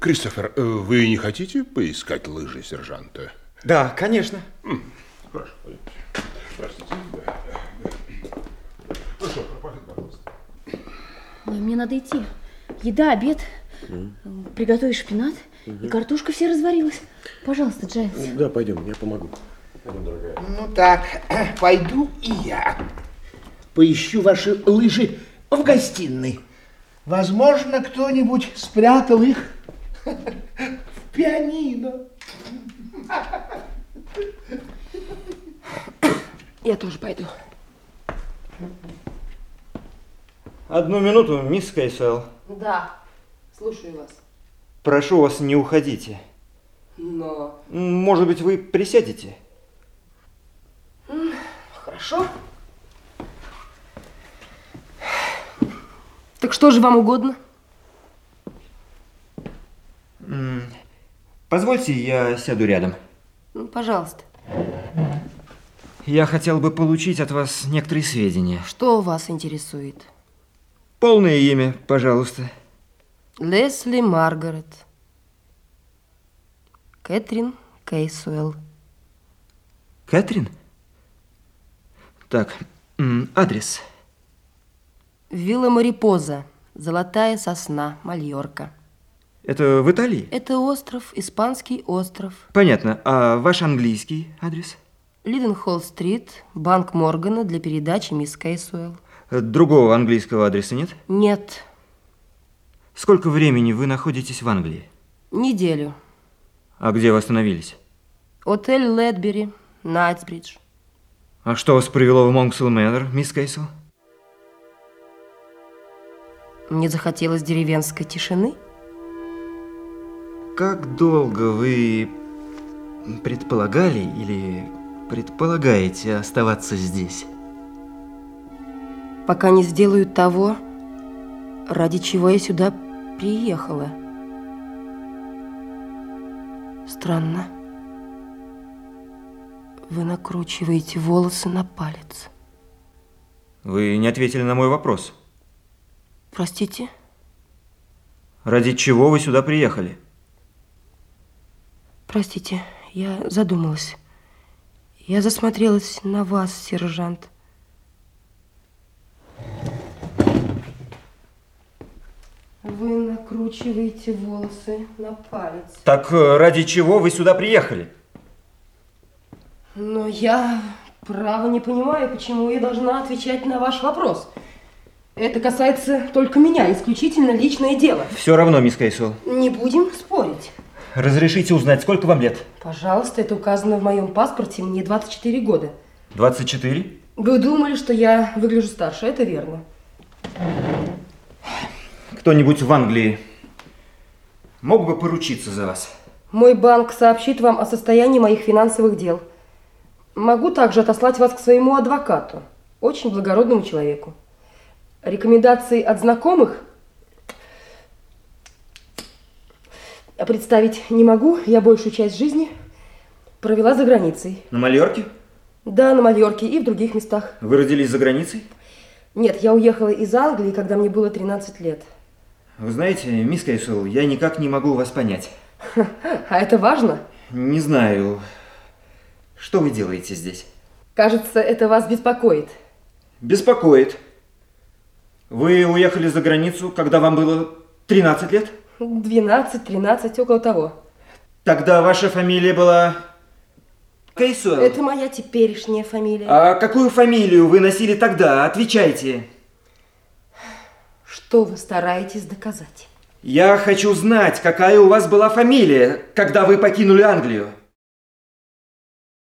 Кристофер, э, вы не хотите поискать лыжи сержанта? Да, конечно. Прошу, простите. Прошу, пожалуйста. Ой, мне надо идти. Еда, обед. Приготовишь шпинат. И картошка все разварилась. Пожалуйста, Джайлз. Да, пойдем, я помогу. Ну так, пойду и я. Поищу ваши лыжи в гостиной. Возможно, кто-нибудь спрятал их в пианино. Я тоже пойду. Одну минуту, мисс Кейсел. Да, слушаю вас. Прошу вас, не уходите. Но... Может быть, вы присядете? Хорошо. Так что же вам угодно? Позвольте, я сяду рядом. Ну, пожалуйста. Я хотел бы получить от вас некоторые сведения. Что вас интересует? Полное имя, пожалуйста. Лесли Маргарет. Кэтрин Кейсуэлл. Кэтрин? Так, адрес. Вилла Марипоза. Золотая сосна. Мальорка. Это в Италии? Это остров, испанский остров. Понятно. А ваш английский адрес? Лиденхолл-стрит, банк Моргана для передачи мисс Кейсуэлл. Э, Другого английского адреса нет? Нет, Сколько времени вы находитесь в Англии? неделю. А где вы остановились? Отель Ледбери, Найтсбридж. А что вас привело в Монксел Мэннер, мисс Кейсел? Мне захотелось деревенской тишины. Как долго вы предполагали или предполагаете оставаться здесь? пока не сделаю того, ради чего я сюда приехала. Странно. Вы накручиваете волосы на палец. Вы не ответили на мой вопрос. Простите? Ради чего вы сюда приехали? Простите, я задумалась. Я засмотрелась на вас, сержант. Вы накручиваете волосы на палец. Так э, ради чего вы сюда приехали? Но я, право, не понимаю, почему я должна отвечать на ваш вопрос. Это касается только меня, исключительно личное дело. Все равно, мисс Кейсел. Не будем спорить. Разрешите узнать, сколько вам лет? Пожалуйста, это указано в моем паспорте, мне 24 года. 24? Вы думали, что я выгляжу старше, это верно. Кто-нибудь в Англии мог бы поручиться за вас? Мой банк сообщит вам о состоянии моих финансовых дел. Могу также отослать вас к своему адвокату, очень благородному человеку. Рекомендации от знакомых представить не могу. Я большую часть жизни провела за границей. На Мальорке? Да, на Мальорке и в других местах. Вы родились за границей? Нет, я уехала из Англии, когда мне было 13 лет. Вы знаете, мисс Кейсел, я никак не могу вас понять. А это важно? Не знаю, что вы делаете здесь? Кажется, это вас беспокоит. Беспокоит. Вы уехали за границу, когда вам было 13 лет? 12, 13, около того. Тогда ваша фамилия была Кейсуэлл. Это моя теперешняя фамилия. А какую фамилию вы носили тогда? Отвечайте. Что вы стараетесь доказать? Я хочу знать, какая у вас была фамилия, когда вы покинули Англию.